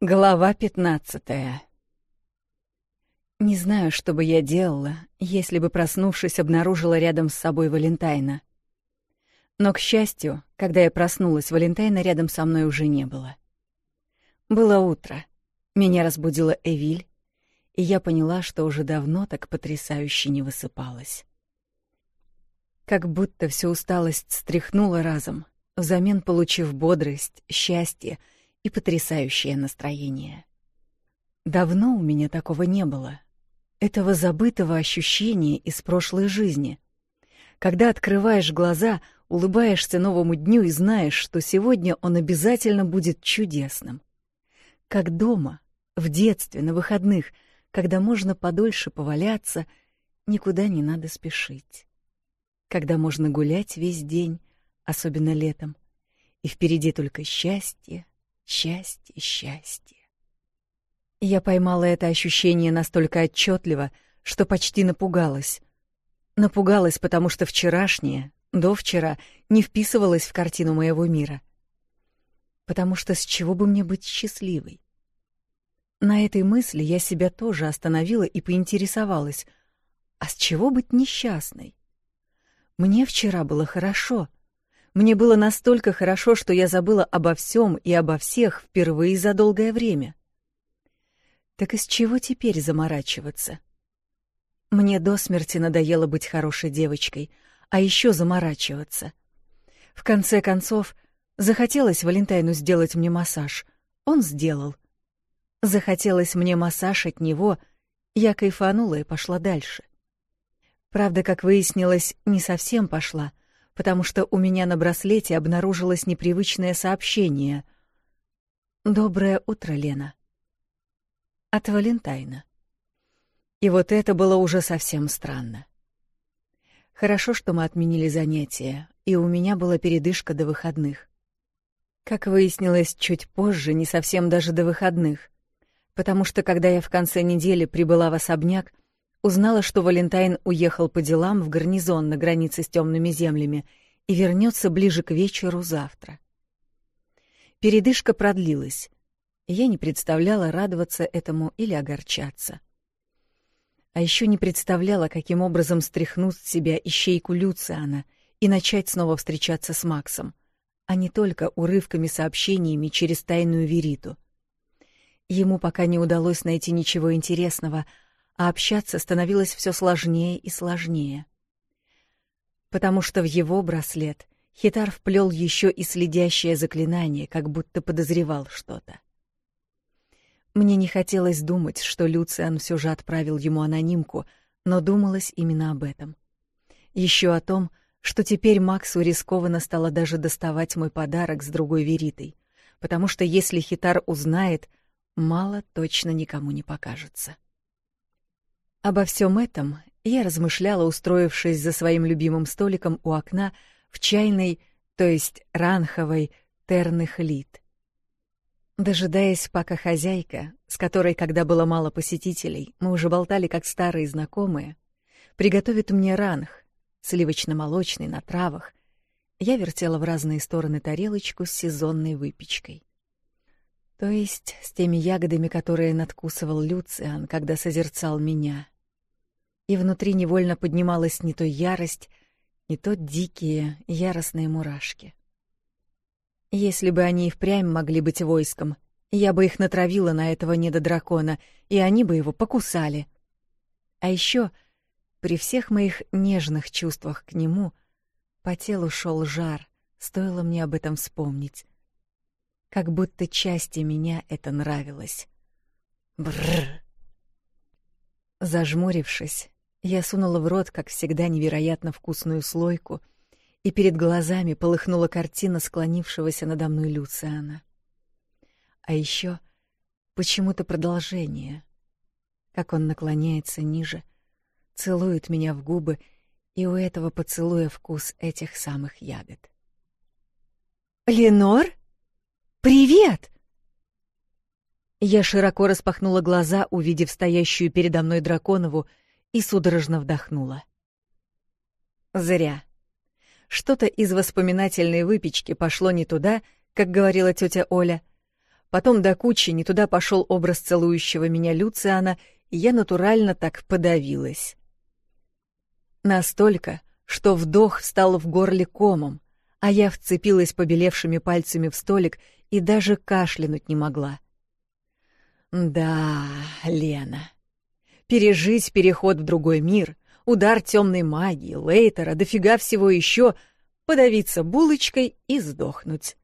Глава 15 Не знаю, что бы я делала, если бы, проснувшись, обнаружила рядом с собой Валентайна. Но, к счастью, когда я проснулась, Валентайна рядом со мной уже не было. Было утро. Меня разбудила Эвиль, и я поняла, что уже давно так потрясающе не высыпалась. Как будто всю усталость стряхнула разом, взамен получив бодрость, счастье — и потрясающее настроение. Давно у меня такого не было. Этого забытого ощущения из прошлой жизни. Когда открываешь глаза, улыбаешься новому дню и знаешь, что сегодня он обязательно будет чудесным. Как дома, в детстве, на выходных, когда можно подольше поваляться, никуда не надо спешить. Когда можно гулять весь день, особенно летом, и впереди только счастье, Счастье, счастье. Я поймала это ощущение настолько отчетливо, что почти напугалась. Напугалась, потому что вчерашнее, до вчера, не вписывалось в картину моего мира. Потому что с чего бы мне быть счастливой? На этой мысли я себя тоже остановила и поинтересовалась, а с чего быть несчастной? Мне вчера было хорошо, мне было настолько хорошо, что я забыла обо всем и обо всех впервые за долгое время. Так из чего теперь заморачиваться? Мне до смерти надоело быть хорошей девочкой, а еще заморачиваться. В конце концов, захотелось Валентайну сделать мне массаж. Он сделал. Захотелось мне массаж от него. Я кайфанула и пошла дальше. Правда, как выяснилось, не совсем пошла — потому что у меня на браслете обнаружилось непривычное сообщение. «Доброе утро, Лена». От Валентайна. И вот это было уже совсем странно. Хорошо, что мы отменили занятия, и у меня была передышка до выходных. Как выяснилось чуть позже, не совсем даже до выходных, потому что когда я в конце недели прибыла в особняк, Узнала, что Валентайн уехал по делам в гарнизон на границе с темными землями и вернется ближе к вечеру завтра. Передышка продлилась. и Я не представляла, радоваться этому или огорчаться. А еще не представляла, каким образом стряхнуть с себя ищейку Люциана и начать снова встречаться с Максом, а не только урывками-сообщениями через тайную вериту. Ему пока не удалось найти ничего интересного — а общаться становилось все сложнее и сложнее. Потому что в его браслет Хитар вплел еще и следящее заклинание, как будто подозревал что-то. Мне не хотелось думать, что Люциан все же отправил ему анонимку, но думалось именно об этом. Еще о том, что теперь Максу рискованно стало даже доставать мой подарок с другой веритой, потому что если Хитар узнает, мало точно никому не покажется. Обо всем этом я размышляла, устроившись за своим любимым столиком у окна в чайной, то есть ранховой, терных лит. Дожидаясь, пока хозяйка, с которой, когда было мало посетителей, мы уже болтали как старые знакомые, приготовит мне ранх, сливочно-молочный на травах, я вертела в разные стороны тарелочку с сезонной выпечкой. То есть с теми ягодами, которые надкусывал Люциан, когда созерцал меня — и внутри невольно поднималась не то ярость, не то дикие, яростные мурашки. Если бы они и впрямь могли быть войском, я бы их натравила на этого недодракона, и они бы его покусали. А еще при всех моих нежных чувствах к нему по телу шел жар, стоило мне об этом вспомнить. Как будто части меня это нравилось. Бррр. Зажмурившись, я сунула в рот, как всегда, невероятно вкусную слойку, и перед глазами полыхнула картина склонившегося надо мной Люциана. А еще почему-то продолжение. Как он наклоняется ниже, целует меня в губы, и у этого поцелуя вкус этих самых ягод. «Ленор? Привет!» Я широко распахнула глаза, увидев стоящую передо мной Драконову — и судорожно вдохнула. Зря. Что-то из воспоминательной выпечки пошло не туда, как говорила тетя Оля. Потом до кучи не туда пошел образ целующего меня Люциана, и я натурально так подавилась. Настолько, что вдох встал в горле комом, а я вцепилась побелевшими пальцами в столик и даже кашлянуть не могла. «Да, Лена, пережить переход в другой мир, удар темной магии, лейтера, дофига всего еще, подавиться булочкой и сдохнуть.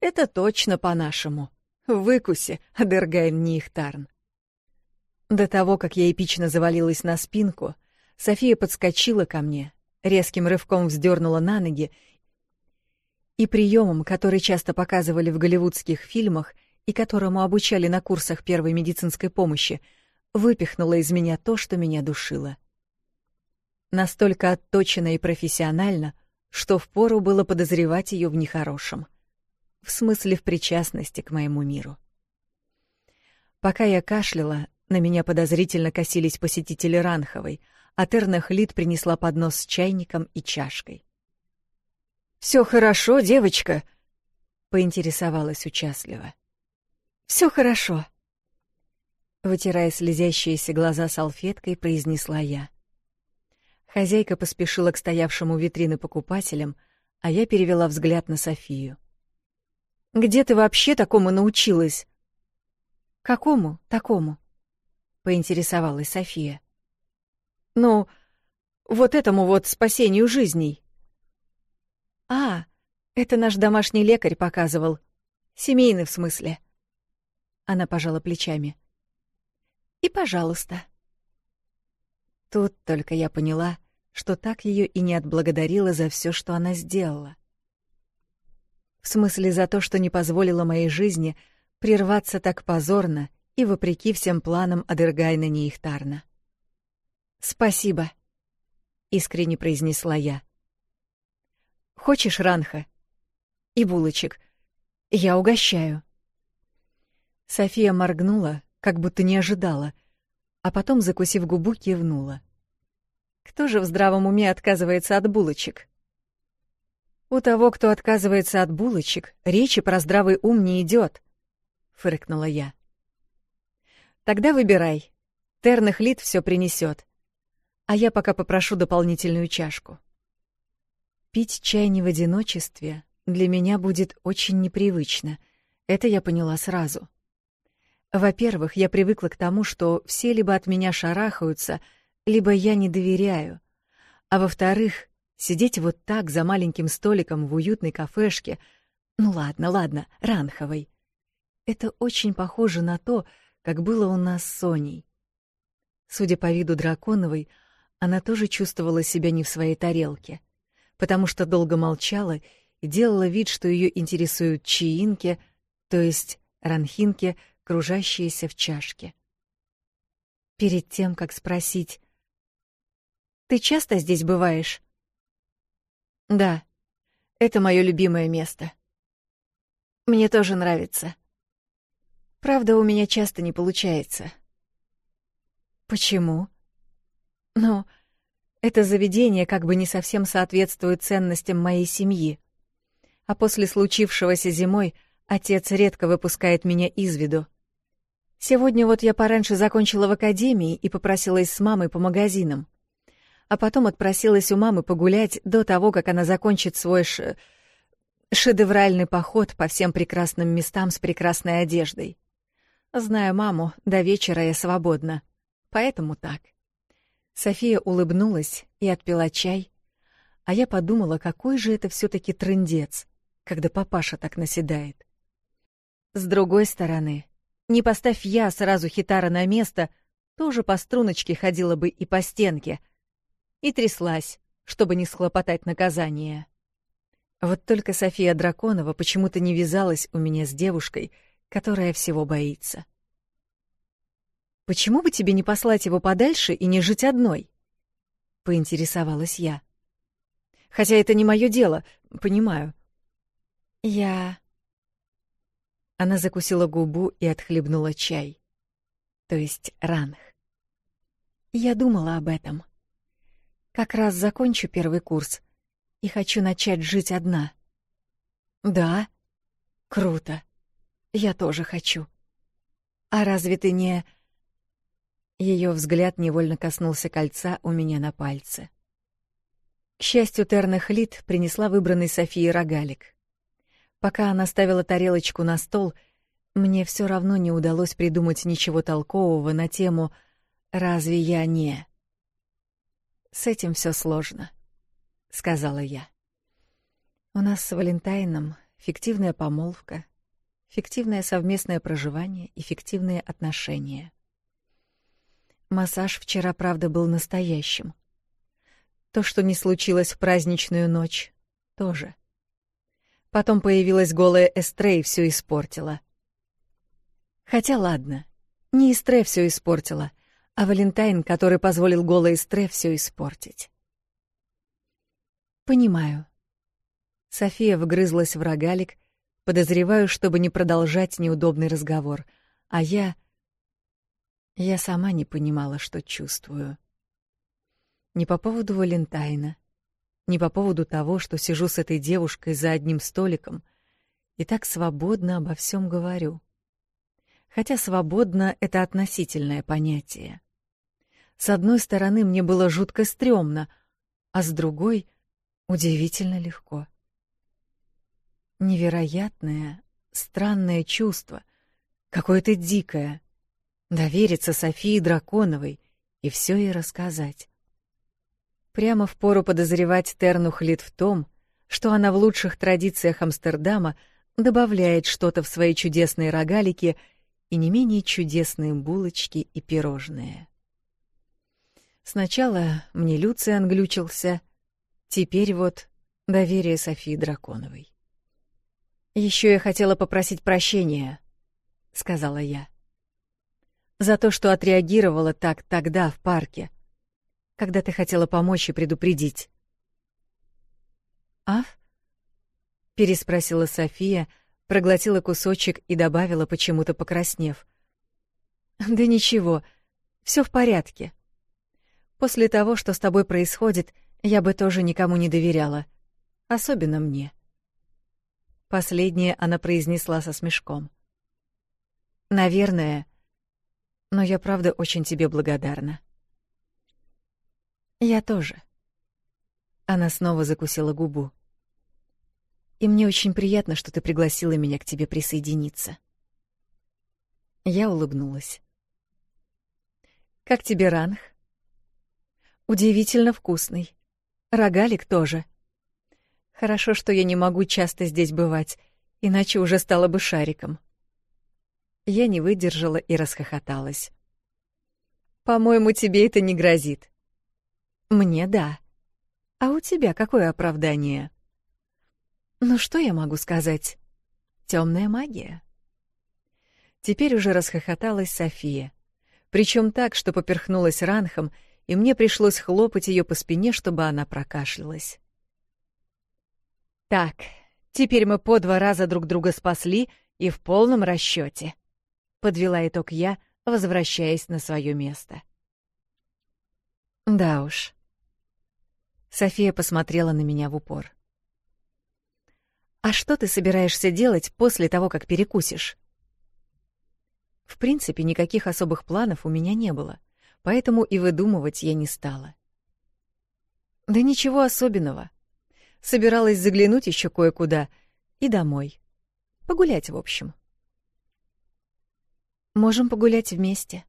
Это точно по-нашему. Выкуси, Адергайм Нихтарн. До того, как я эпично завалилась на спинку, София подскочила ко мне, резким рывком вздернула на ноги и приемом, который часто показывали в голливудских фильмах и которому обучали на курсах первой медицинской помощи — выпихнула из меня то, что меня душило. Настолько отточена и профессионально, что впору было подозревать ее в нехорошем. В смысле, в причастности к моему миру. Пока я кашляла, на меня подозрительно косились посетители Ранховой, а Терна Хлит принесла поднос с чайником и чашкой. «Все хорошо, девочка?» — поинтересовалась участливо. «Все хорошо», Вытирая слезящиеся глаза салфеткой, произнесла я. Хозяйка поспешила к стоявшему витрины покупателям, а я перевела взгляд на Софию. «Где ты вообще такому научилась?» «Какому такому?» — поинтересовалась София. «Ну, вот этому вот спасению жизней». «А, это наш домашний лекарь показывал. Семейный, в смысле». Она пожала плечами и пожалуйста. Тут только я поняла, что так ее и не отблагодарила за все, что она сделала. В смысле, за то, что не позволила моей жизни прерваться так позорно и вопреки всем планам Адыргайна Нейхтарна. «Спасибо», — искренне произнесла я. «Хочешь ранха?» «И булочек. Я угощаю». София моргнула, как будто не ожидала, а потом, закусив губу, кивнула. Кто же в здравом уме отказывается от булочек? У того, кто отказывается от булочек, речи про здравый ум не идет, фыркнула я. Тогда выбирай. Терных лит все принесет. А я пока попрошу дополнительную чашку. Пить чай не в одиночестве для меня будет очень непривычно. Это я поняла сразу. Во-первых, я привыкла к тому, что все либо от меня шарахаются, либо я не доверяю. А во-вторых, сидеть вот так за маленьким столиком в уютной кафешке, ну ладно, ладно, ранховой. Это очень похоже на то, как было у нас с Соней. Судя по виду Драконовой, она тоже чувствовала себя не в своей тарелке, потому что долго молчала и делала вид, что ее интересуют чаинки, то есть ранхинки — кружащиеся в чашке. Перед тем, как спросить, «Ты часто здесь бываешь?» «Да, это мое любимое место. Мне тоже нравится. Правда, у меня часто не получается». «Почему?» «Ну, это заведение как бы не совсем соответствует ценностям моей семьи. А после случившегося зимой — Отец редко выпускает меня из виду. Сегодня вот я пораньше закончила в академии и попросилась с мамой по магазинам. А потом отпросилась у мамы погулять до того, как она закончит свой ш... шедевральный поход по всем прекрасным местам с прекрасной одеждой. Зная маму, до вечера я свободна. Поэтому так. София улыбнулась и отпила чай. А я подумала, какой же это все таки трындец, когда папаша так наседает. — с другой стороны, не поставь я сразу хитара на место, тоже по струночке ходила бы и по стенке. И тряслась, чтобы не схлопотать наказание. Вот только София Драконова почему-то не вязалась у меня с девушкой, которая всего боится. «Почему бы тебе не послать его подальше и не жить одной?» — поинтересовалась я. «Хотя это не мое дело, понимаю». «Я...» Она закусила губу и отхлебнула чай. То есть ранг. Я думала об этом. Как раз закончу первый курс и хочу начать жить одна. Да? Круто. Я тоже хочу. А разве ты не... Ее взгляд невольно коснулся кольца у меня на пальце. К счастью, Терна Хлит принесла выбранный Софии рогалик. Пока она ставила тарелочку на стол, мне все равно не удалось придумать ничего толкового на тему «Разве я не?» «С этим все сложно», — сказала я. «У нас с Валентайном фиктивная помолвка, фиктивное совместное проживание и фиктивные отношения. Массаж вчера, правда, был настоящим. То, что не случилось в праздничную ночь, тоже. Потом появилась голая эстрей и всё испортила. Хотя ладно, не эстрей всё испортила, а Валентайн, который позволил голой эстрей всё испортить. Понимаю. София вгрызлась в рогалик, подозреваю, чтобы не продолжать неудобный разговор, а я... Я сама не понимала, что чувствую. Не по поводу Валентайна, не по поводу того, что сижу с этой девушкой за одним столиком и так свободно обо всем говорю. Хотя свободно — это относительное понятие. С одной стороны, мне было жутко стрёмно, а с другой — удивительно легко. Невероятное, странное чувство, какое-то дикое — довериться Софии Драконовой и все ей рассказать. Прямо в пору подозревать Терну Хлит в том, что она в лучших традициях Амстердама добавляет что-то в свои чудесные рогалики и не менее чудесные булочки и пирожные. Сначала мне Люциан англючился, теперь вот доверие Софии Драконовой. Еще я хотела попросить прощения», — сказала я. «За то, что отреагировала так тогда в парке, когда ты хотела помочь и предупредить. Аф? переспросила София, проглотила кусочек и добавила, почему-то покраснев. Да ничего, все в порядке. После того, что с тобой происходит, я бы тоже никому не доверяла, особенно мне. Последнее она произнесла со смешком. Наверное, но я правда очень тебе благодарна. Я тоже. Она снова закусила губу. И мне очень приятно, что ты пригласила меня к тебе присоединиться. Я улыбнулась. Как тебе ранг? Удивительно вкусный. Рогалик тоже. Хорошо, что я не могу часто здесь бывать, иначе уже стала бы шариком. Я не выдержала и расхохоталась. По-моему, тебе это не грозит. Мне да. А у тебя какое оправдание? Ну что я могу сказать? Темная магия. Теперь уже расхохоталась София, причем так, что поперхнулась ранхом, и мне пришлось хлопать ее по спине, чтобы она прокашлялась. Так, теперь мы по два раза друг друга спасли и в полном расчете. Подвела итог я, возвращаясь на свое место. Да уж. София посмотрела на меня в упор. «А что ты собираешься делать после того, как перекусишь?» В принципе, никаких особых планов у меня не было, поэтому и выдумывать я не стала. Да ничего особенного. Собиралась заглянуть еще кое-куда и домой. Погулять, в общем. «Можем погулять вместе»,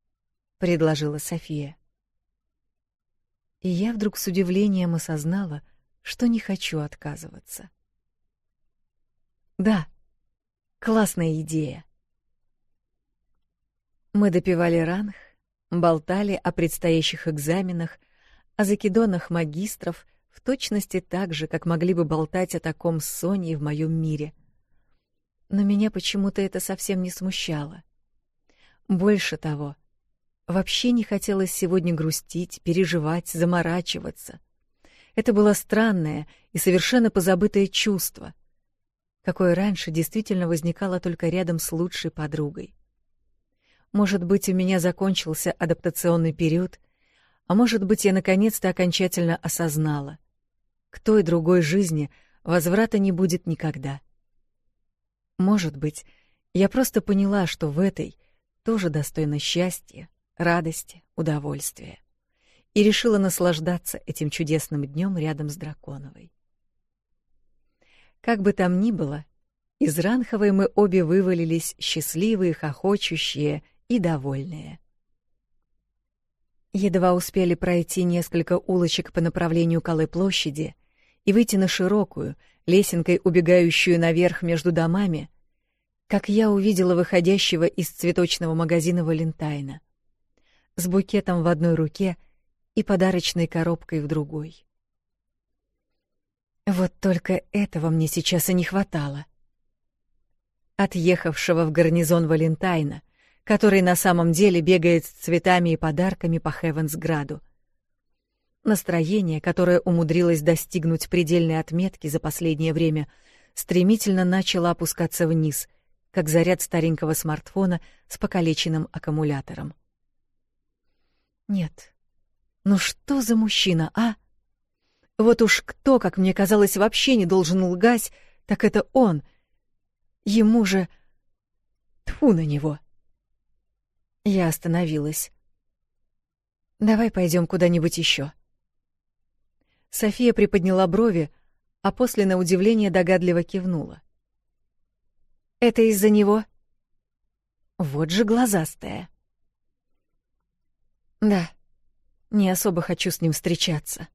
— предложила София. И я вдруг с удивлением осознала, что не хочу отказываться. Да. Классная идея. Мы допивали ранг, болтали о предстоящих экзаменах, о закидонах магистров, в точности так же, как могли бы болтать о таком с Соней в моем мире. Но меня почему-то это совсем не смущало. Больше того, Вообще не хотелось сегодня грустить, переживать, заморачиваться. Это было странное и совершенно позабытое чувство, какое раньше действительно возникало только рядом с лучшей подругой. Может быть, у меня закончился адаптационный период, а может быть, я наконец-то окончательно осознала. К той другой жизни возврата не будет никогда. Может быть, я просто поняла, что в этой тоже достойно счастья, радости, удовольствия. И решила наслаждаться этим чудесным днем рядом с Драконовой. Как бы там ни было, из Ранховой мы обе вывалились счастливые, хохочущие и довольные. Едва успели пройти несколько улочек по направлению Калой площади и выйти на широкую, лесенкой убегающую наверх между домами, как я увидела выходящего из цветочного магазина Валентайна с букетом в одной руке и подарочной коробкой в другой. Вот только этого мне сейчас и не хватало. Отъехавшего в гарнизон Валентайна, который на самом деле бегает с цветами и подарками по Хевенсграду. Настроение, которое умудрилось достигнуть предельной отметки за последнее время, стремительно начало опускаться вниз, как заряд старенького смартфона с покалеченным аккумулятором. Нет. Ну что за мужчина, а? Вот уж кто, как мне казалось, вообще не должен лгать, так это он. Ему же... Тьфу на него. Я остановилась. Давай пойдем куда-нибудь еще. София приподняла брови, а после на удивление догадливо кивнула. Это из-за него? Вот же глазастая. Да. Не особо хочу с ним встречаться.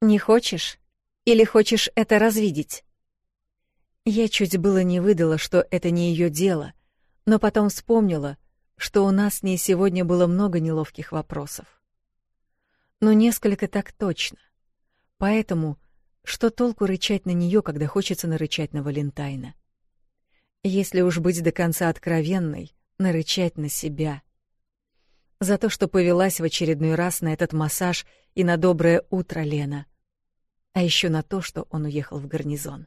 Не хочешь? Или хочешь это развидеть? Я чуть было не выдала, что это не ее дело, но потом вспомнила, что у нас с ней сегодня было много неловких вопросов. Но несколько так точно. Поэтому что толку рычать на нее, когда хочется нарычать на Валентайна? Если уж быть до конца откровенной, нарычать на себя — за то, что повелась в очередной раз на этот массаж и на доброе утро, Лена. А еще на то, что он уехал в гарнизон.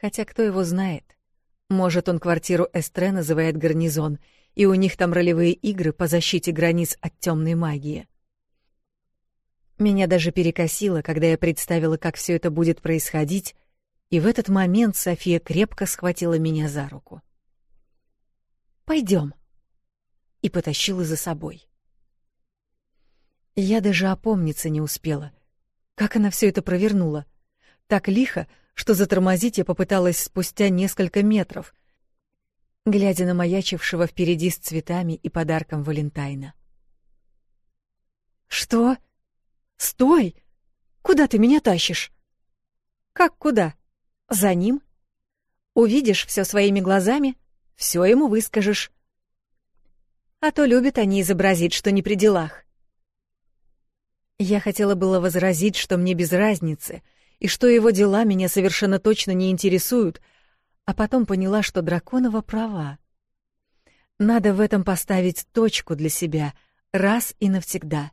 Хотя кто его знает? Может, он квартиру Эстре называет гарнизон, и у них там ролевые игры по защите границ от темной магии. Меня даже перекосило, когда я представила, как все это будет происходить, и в этот момент София крепко схватила меня за руку. Пойдем и потащила за собой. Я даже опомниться не успела. Как она все это провернула? Так лихо, что затормозить я попыталась спустя несколько метров, глядя на маячившего впереди с цветами и подарком Валентайна. «Что? Стой! Куда ты меня тащишь?» «Как куда? За ним? Увидишь все своими глазами, все ему выскажешь а то любят они изобразить, что не при делах. Я хотела было возразить, что мне без разницы, и что его дела меня совершенно точно не интересуют, а потом поняла, что Драконова права. Надо в этом поставить точку для себя раз и навсегда.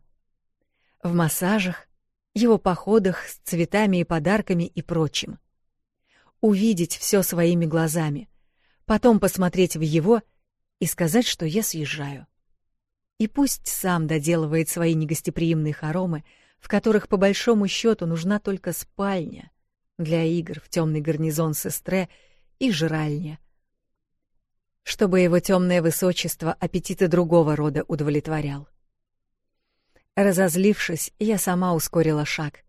В массажах, его походах с цветами и подарками и прочим. Увидеть все своими глазами, потом посмотреть в его — и сказать, что я съезжаю. И пусть сам доделывает свои негостеприимные хоромы, в которых по большому счету нужна только спальня для игр в темный гарнизон сестре и жральня, чтобы его темное высочество аппетиты другого рода удовлетворял. Разозлившись, я сама ускорила шаг,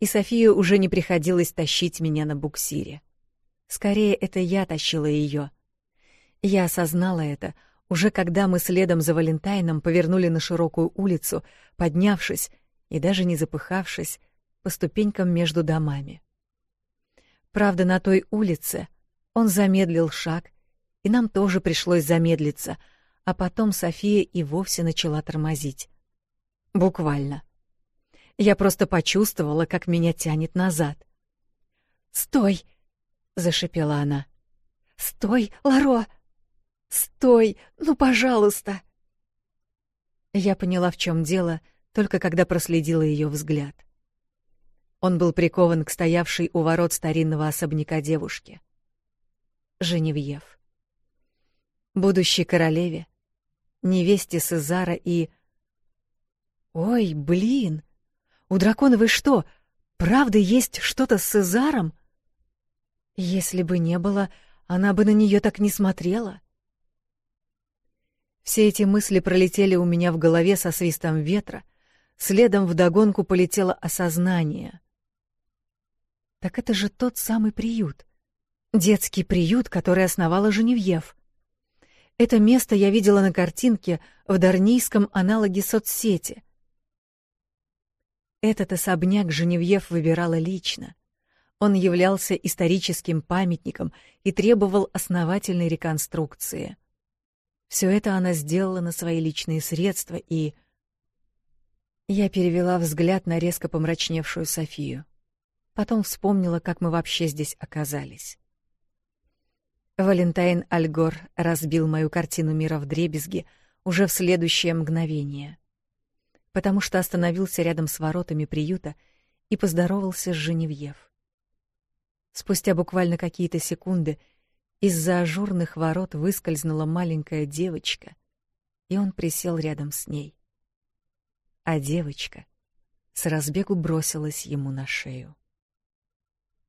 и Софию уже не приходилось тащить меня на буксире. Скорее, это я тащила ее — я осознала это уже когда мы следом за Валентайном повернули на широкую улицу, поднявшись и даже не запыхавшись по ступенькам между домами. Правда, на той улице он замедлил шаг, и нам тоже пришлось замедлиться, а потом София и вовсе начала тормозить. Буквально. Я просто почувствовала, как меня тянет назад. «Стой!» — зашипела она. «Стой, Ларо!» Стой! Ну, пожалуйста!» Я поняла, в чем дело, только когда проследила ее взгляд. Он был прикован к стоявшей у ворот старинного особняка девушке. Женевьев. Будущей королеве, невесте Сезара и... «Ой, блин! У дракона вы что, правда есть что-то с Сезаром?» Если бы не было, она бы на нее так не смотрела. Все эти мысли пролетели у меня в голове со свистом ветра, следом вдогонку полетело осознание. Так это же тот самый приют. Детский приют, который основала Женевьев. Это место я видела на картинке в дарнийском аналоге соцсети. Этот особняк Женевьев выбирала лично. Он являлся историческим памятником и требовал основательной реконструкции — все это она сделала на свои личные средства и... Я перевела взгляд на резко помрачневшую Софию. Потом вспомнила, как мы вообще здесь оказались. Валентайн Альгор разбил мою картину мира в дребезги уже в следующее мгновение, потому что остановился рядом с воротами приюта и поздоровался с Женевьев. Спустя буквально какие-то секунды — из-за ажурных ворот выскользнула маленькая девочка, и он присел рядом с ней. А девочка с разбегу бросилась ему на шею.